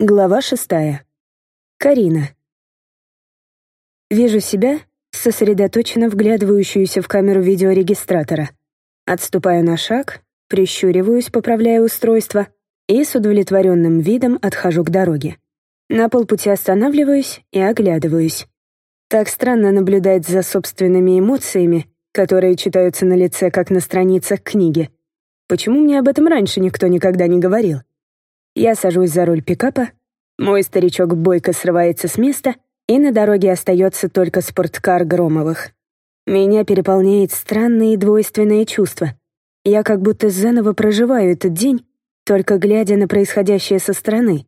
Глава шестая. Карина. Вижу себя, сосредоточенно вглядывающуюся в камеру видеорегистратора. Отступаю на шаг, прищуриваюсь, поправляя устройство, и с удовлетворенным видом отхожу к дороге. На полпути останавливаюсь и оглядываюсь. Так странно наблюдать за собственными эмоциями, которые читаются на лице, как на страницах книги. Почему мне об этом раньше никто никогда не говорил? Я сажусь за руль пикапа, мой старичок бойко срывается с места, и на дороге остается только спорткар Громовых. Меня переполняет странные двойственные чувства. Я как будто заново проживаю этот день, только глядя на происходящее со стороны.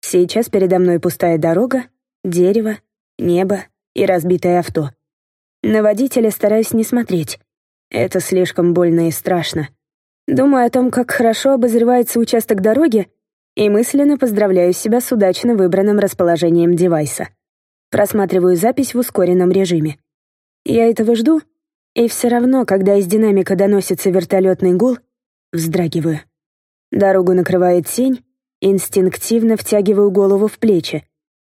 Сейчас передо мной пустая дорога, дерево, небо и разбитое авто. На водителя стараюсь не смотреть. Это слишком больно и страшно. Думаю о том, как хорошо обозревается участок дороги, и мысленно поздравляю себя с удачно выбранным расположением девайса. Просматриваю запись в ускоренном режиме. Я этого жду, и все равно, когда из динамика доносится вертолетный гул, вздрагиваю. Дорогу накрывает тень, инстинктивно втягиваю голову в плечи.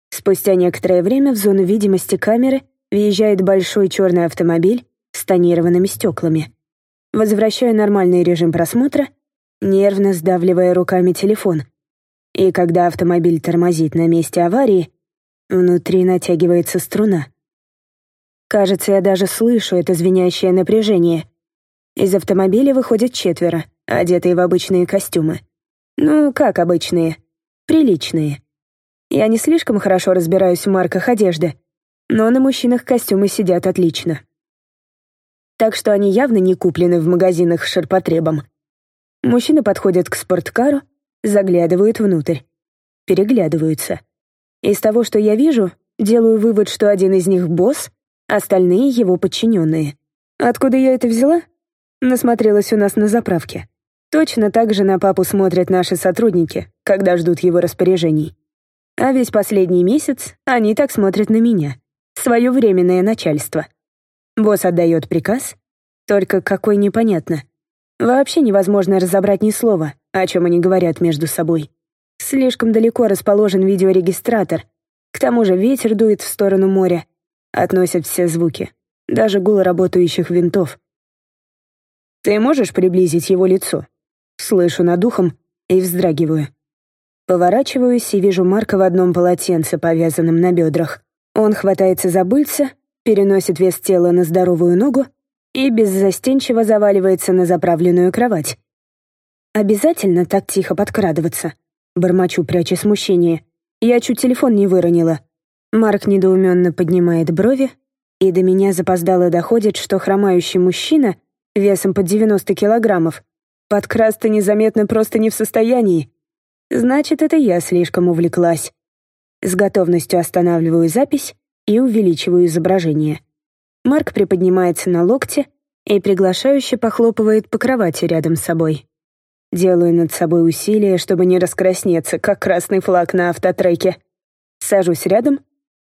Спустя некоторое время в зону видимости камеры въезжает большой черный автомобиль с тонированными стеклами. Возвращаю нормальный режим просмотра, нервно сдавливая руками телефон — и когда автомобиль тормозит на месте аварии, внутри натягивается струна. Кажется, я даже слышу это звенящее напряжение. Из автомобиля выходят четверо, одетые в обычные костюмы. Ну, как обычные? Приличные. Я не слишком хорошо разбираюсь в марках одежды, но на мужчинах костюмы сидят отлично. Так что они явно не куплены в магазинах с ширпотребом. Мужчины подходят к спорткару, заглядывают внутрь, переглядываются. Из того, что я вижу, делаю вывод, что один из них — босс, остальные — его подчиненные. Откуда я это взяла? Насмотрелась у нас на заправке. Точно так же на папу смотрят наши сотрудники, когда ждут его распоряжений. А весь последний месяц они так смотрят на меня, свое временное начальство. Босс отдает приказ, только какой непонятно. Вообще невозможно разобрать ни слова, о чем они говорят между собой. Слишком далеко расположен видеорегистратор. К тому же ветер дует в сторону моря. Относят все звуки, даже гул работающих винтов. «Ты можешь приблизить его лицо?» Слышу над ухом и вздрагиваю. Поворачиваюсь и вижу Марка в одном полотенце, повязанном на бедрах. Он хватается за быльца, переносит вес тела на здоровую ногу и беззастенчиво заваливается на заправленную кровать. «Обязательно так тихо подкрадываться?» Бормочу, пряча смущение. Я чуть телефон не выронила. Марк недоуменно поднимает брови, и до меня запоздало доходит, что хромающий мужчина весом под 90 килограммов подкрасться незаметно просто не в состоянии. Значит, это я слишком увлеклась. С готовностью останавливаю запись и увеличиваю изображение. Марк приподнимается на локте и приглашающе похлопывает по кровати рядом с собой. Делаю над собой усилие, чтобы не раскраснеться, как красный флаг на автотреке. Сажусь рядом,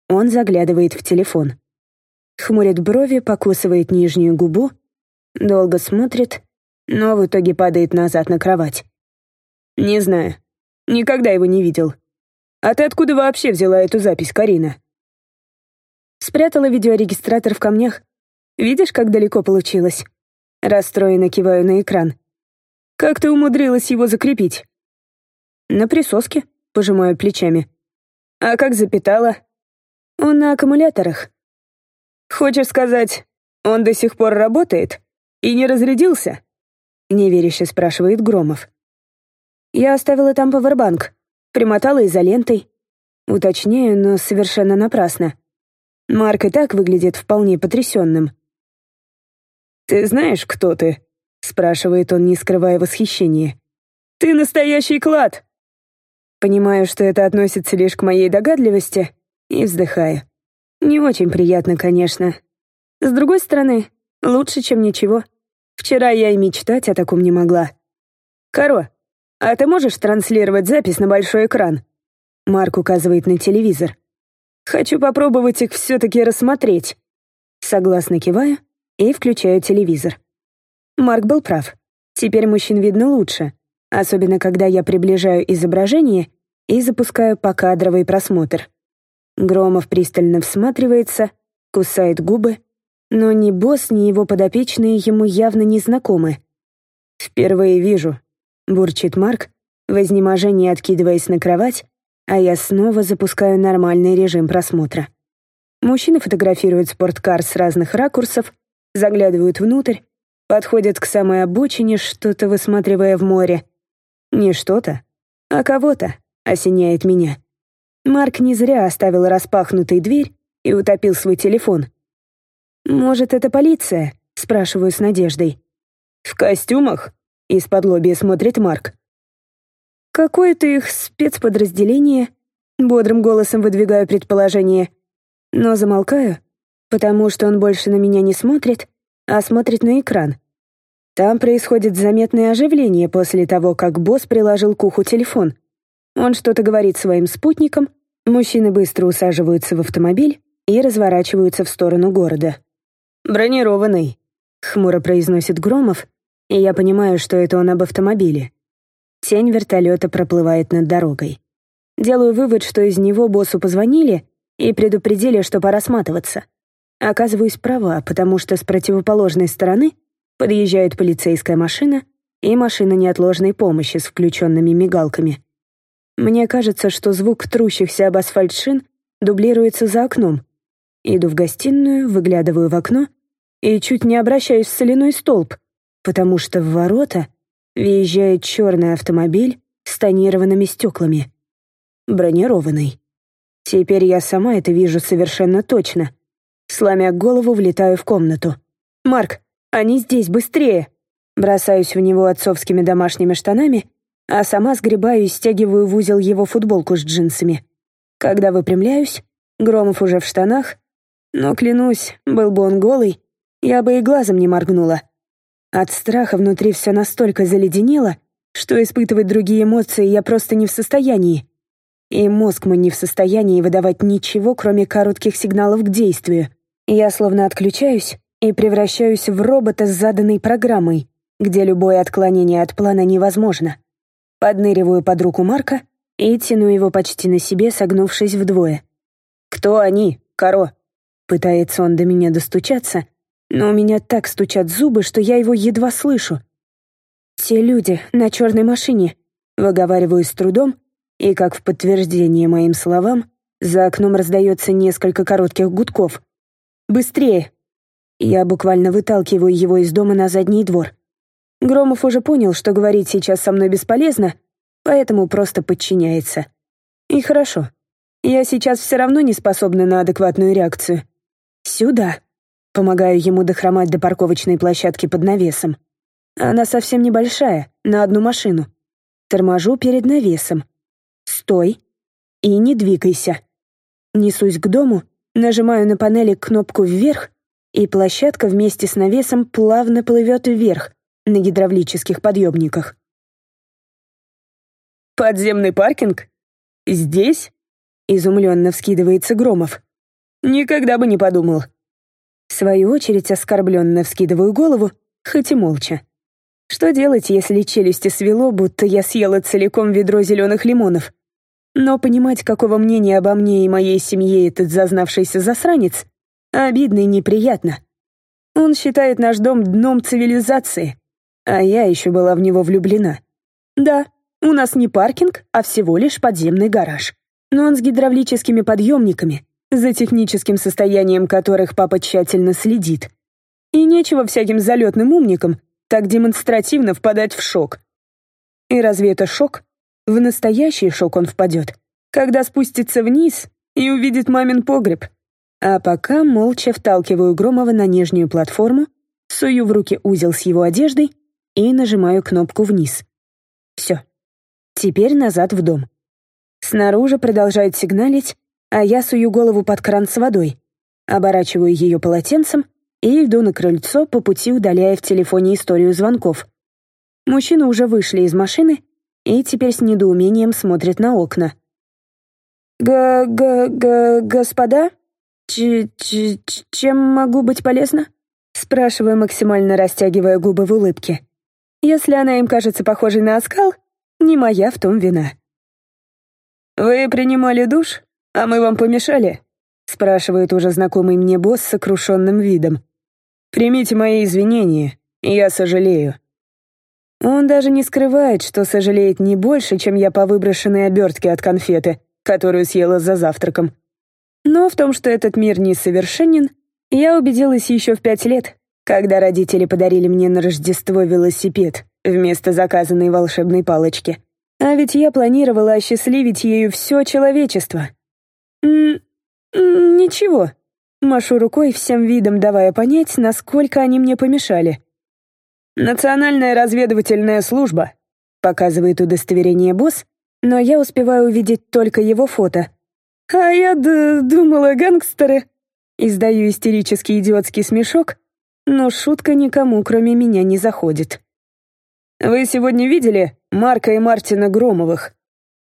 он заглядывает в телефон. Хмурит брови, покусывает нижнюю губу, долго смотрит, но в итоге падает назад на кровать. «Не знаю. Никогда его не видел. А ты откуда вообще взяла эту запись, Карина?» Спрятала видеорегистратор в камнях. Видишь, как далеко получилось? Расстроенно киваю на экран. Как ты умудрилась его закрепить? На присоске, пожимаю плечами. А как запитала? Он на аккумуляторах. Хочешь сказать, он до сих пор работает? И не разрядился? Неверяще спрашивает Громов. Я оставила там павербанк, примотала изолентой. Уточняю, но совершенно напрасно. Марк и так выглядит вполне потрясенным. «Ты знаешь, кто ты?» — спрашивает он, не скрывая восхищения. «Ты настоящий клад!» Понимаю, что это относится лишь к моей догадливости, и вздыхаю. Не очень приятно, конечно. С другой стороны, лучше, чем ничего. Вчера я и мечтать о таком не могла. «Каро, а ты можешь транслировать запись на большой экран?» Марк указывает на телевизор. «Хочу попробовать их все-таки рассмотреть». Согласно киваю и включаю телевизор. Марк был прав. Теперь мужчин видно лучше, особенно когда я приближаю изображение и запускаю покадровый просмотр. Громов пристально всматривается, кусает губы, но ни босс, ни его подопечные ему явно не знакомы. «Впервые вижу», — бурчит Марк, в изнеможении откидываясь на кровать, а я снова запускаю нормальный режим просмотра. Мужчины фотографируют спорткар с разных ракурсов, заглядывают внутрь, подходят к самой обочине, что-то высматривая в море. Не что-то, а кого-то осеняет меня. Марк не зря оставил распахнутой дверь и утопил свой телефон. «Может, это полиция?» — спрашиваю с надеждой. «В костюмах?» — из-под смотрит Марк. «Какое-то их спецподразделение?» — бодрым голосом выдвигаю предположение. Но замолкаю, потому что он больше на меня не смотрит, а смотрит на экран. Там происходит заметное оживление после того, как босс приложил к уху телефон. Он что-то говорит своим спутникам, мужчины быстро усаживаются в автомобиль и разворачиваются в сторону города. «Бронированный», — хмуро произносит Громов, и я понимаю, что это он об автомобиле. Тень вертолета проплывает над дорогой. Делаю вывод, что из него боссу позвонили и предупредили, что пора сматываться. Оказываюсь права, потому что с противоположной стороны подъезжает полицейская машина и машина неотложной помощи с включенными мигалками. Мне кажется, что звук трущихся об асфальт шин дублируется за окном. Иду в гостиную, выглядываю в окно и чуть не обращаюсь в соляной столб, потому что в ворота въезжает черный автомобиль с тонированными стеклами. Бронированный. Теперь я сама это вижу совершенно точно. Сломя голову, влетаю в комнату. «Марк, они здесь, быстрее!» Бросаюсь в него отцовскими домашними штанами а сама сгребаю и стягиваю в узел его футболку с джинсами. Когда выпрямляюсь, Громов уже в штанах, но, клянусь, был бы он голый, я бы и глазом не моргнула. От страха внутри все настолько заледенело, что испытывать другие эмоции я просто не в состоянии. И мозг мой не в состоянии выдавать ничего, кроме коротких сигналов к действию. Я словно отключаюсь и превращаюсь в робота с заданной программой, где любое отклонение от плана невозможно. Подныриваю под руку Марка и тяну его почти на себе, согнувшись вдвое. «Кто они, Каро?» Пытается он до меня достучаться, но у меня так стучат зубы, что я его едва слышу. «Те люди на черной машине», — выговариваю с трудом, и, как в подтверждение моим словам, за окном раздается несколько коротких гудков. «Быстрее!» Я буквально выталкиваю его из дома на задний двор. Громов уже понял, что говорить сейчас со мной бесполезно, поэтому просто подчиняется. И хорошо. Я сейчас все равно не способна на адекватную реакцию. Сюда. Помогаю ему дохромать до парковочной площадки под навесом. Она совсем небольшая, на одну машину. Торможу перед навесом. Стой и не двигайся. Несусь к дому, нажимаю на панели кнопку «Вверх», и площадка вместе с навесом плавно плывет вверх, на гидравлических подъемниках. «Подземный паркинг? Здесь?» — изумленно вскидывается Громов. «Никогда бы не подумал». В свою очередь оскорбленно вскидываю голову, хоть и молча. Что делать, если челюсти свело, будто я съела целиком ведро зеленых лимонов? Но понимать, какого мнения обо мне и моей семье этот зазнавшийся засранец, обидно и неприятно. Он считает наш дом дном цивилизации, а я еще была в него влюблена. Да, у нас не паркинг, а всего лишь подземный гараж. Но он с гидравлическими подъемниками, за техническим состоянием которых папа тщательно следит. И нечего всяким залетным умникам так демонстративно впадать в шок. И разве это шок? В настоящий шок он впадет, когда спустится вниз и увидит мамин погреб. А пока молча вталкиваю Громова на нижнюю платформу, сую в руки узел с его одеждой и нажимаю кнопку вниз. Все. Теперь назад в дом. Снаружи продолжает сигналить, а я сую голову под кран с водой, оборачиваю ее полотенцем и иду на крыльцо, по пути удаляя в телефоне историю звонков. Мужчины уже вышли из машины и теперь с недоумением смотрят на окна. «Г-г-г-господа, чем могу быть полезна?» Спрашиваю, максимально растягивая губы в улыбке. Если она им кажется похожей на оскал, не моя в том вина. «Вы принимали душ, а мы вам помешали?» — спрашивает уже знакомый мне босс с сокрушенным видом. «Примите мои извинения, я сожалею». Он даже не скрывает, что сожалеет не больше, чем я по выброшенной обертке от конфеты, которую съела за завтраком. Но в том, что этот мир несовершенен, я убедилась еще в пять лет, когда родители подарили мне на Рождество велосипед вместо заказанной волшебной палочки. А ведь я планировала осчастливить ею все человечество. Ничего. Машу рукой, всем видом давая понять, насколько они мне помешали. «Национальная разведывательная служба», — показывает удостоверение босс, но я успеваю увидеть только его фото. «А я думала, гангстеры». Издаю истерический идиотский смешок, но шутка никому, кроме меня, не заходит. «Вы сегодня видели Марка и Мартина Громовых?»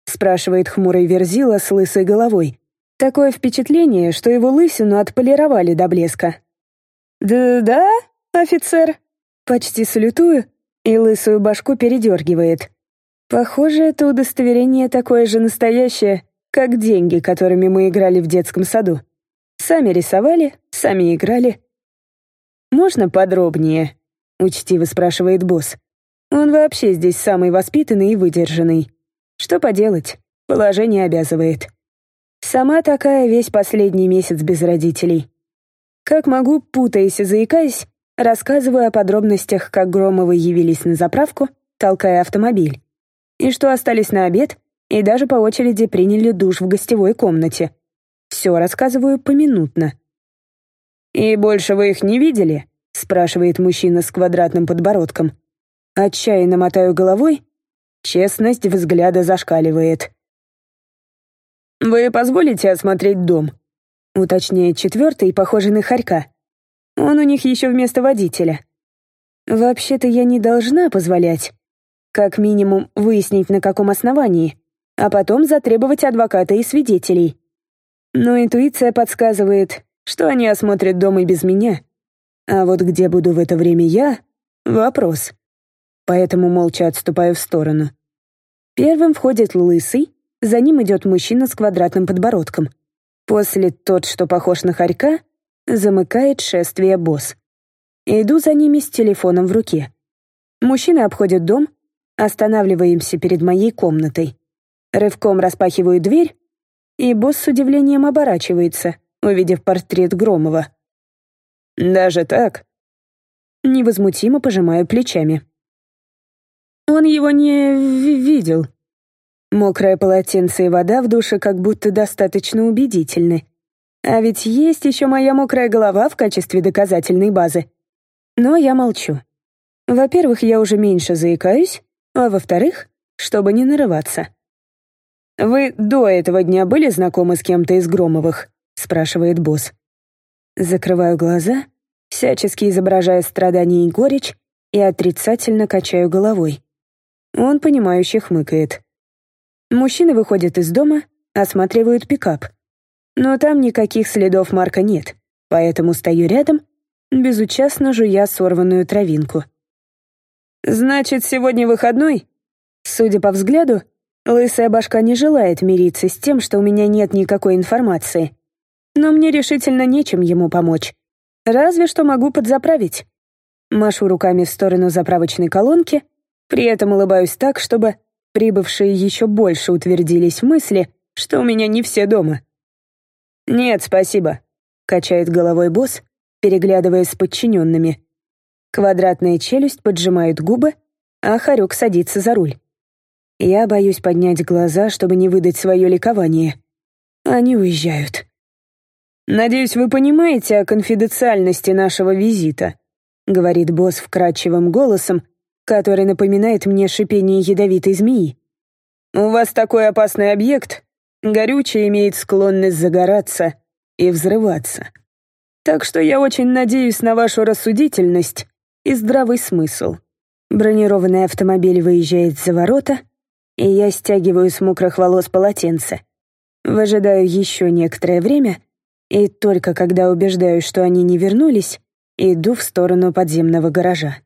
спрашивает хмурый Верзила с лысой головой. Такое впечатление, что его лысину отполировали до блеска. «Да-да, офицер?» Почти салютую, и лысую башку передергивает. Похоже, это удостоверение такое же настоящее, как деньги, которыми мы играли в детском саду. Сами рисовали, сами играли. «Можно подробнее?» — учтиво спрашивает босс. Он вообще здесь самый воспитанный и выдержанный. Что поделать, положение обязывает. Сама такая весь последний месяц без родителей. Как могу, путаясь и заикаясь, рассказываю о подробностях, как Громовы явились на заправку, толкая автомобиль, и что остались на обед, и даже по очереди приняли душ в гостевой комнате. Все рассказываю поминутно. «И больше вы их не видели?» — спрашивает мужчина с квадратным подбородком. Отчаянно мотаю головой. Честность взгляда зашкаливает. «Вы позволите осмотреть дом?» — уточняет четвертый, похожий на хорька. Он у них еще вместо водителя. Вообще-то я не должна позволять. Как минимум выяснить, на каком основании, а потом затребовать адвоката и свидетелей. Но интуиция подсказывает, что они осмотрят дом и без меня. А вот где буду в это время я — вопрос поэтому молча отступаю в сторону. Первым входит лысый, за ним идет мужчина с квадратным подбородком. После тот, что похож на хорька, замыкает шествие босс. Иду за ними с телефоном в руке. Мужчины обходят дом, останавливаемся перед моей комнатой. Рывком распахиваю дверь, и босс с удивлением оборачивается, увидев портрет Громова. «Даже так?» Невозмутимо пожимаю плечами. Он его не видел. Мокрое полотенце и вода в душе как будто достаточно убедительны. А ведь есть еще моя мокрая голова в качестве доказательной базы. Но я молчу. Во-первых, я уже меньше заикаюсь, а во-вторых, чтобы не нарываться. «Вы до этого дня были знакомы с кем-то из Громовых?» — спрашивает босс. Закрываю глаза, всячески изображая страдания и горечь, и отрицательно качаю головой. Он, понимающе хмыкает. Мужчины выходят из дома, осматривают пикап. Но там никаких следов Марка нет, поэтому стою рядом, безучастно жуя сорванную травинку. «Значит, сегодня выходной?» Судя по взгляду, лысая башка не желает мириться с тем, что у меня нет никакой информации. Но мне решительно нечем ему помочь. Разве что могу подзаправить. Машу руками в сторону заправочной колонки, при этом улыбаюсь так, чтобы прибывшие еще больше утвердились в мысли, что у меня не все дома. «Нет, спасибо», — качает головой босс, переглядываясь с подчиненными. Квадратная челюсть поджимает губы, а Харек садится за руль. Я боюсь поднять глаза, чтобы не выдать свое ликование. Они уезжают. «Надеюсь, вы понимаете о конфиденциальности нашего визита», — говорит босс вкрадчивым голосом, который напоминает мне шипение ядовитой змеи. «У вас такой опасный объект. Горючее имеет склонность загораться и взрываться. Так что я очень надеюсь на вашу рассудительность и здравый смысл». Бронированный автомобиль выезжает за ворота, и я стягиваю с мокрых волос полотенце. Выжидаю еще некоторое время, и только когда убеждаюсь, что они не вернулись, иду в сторону подземного гаража.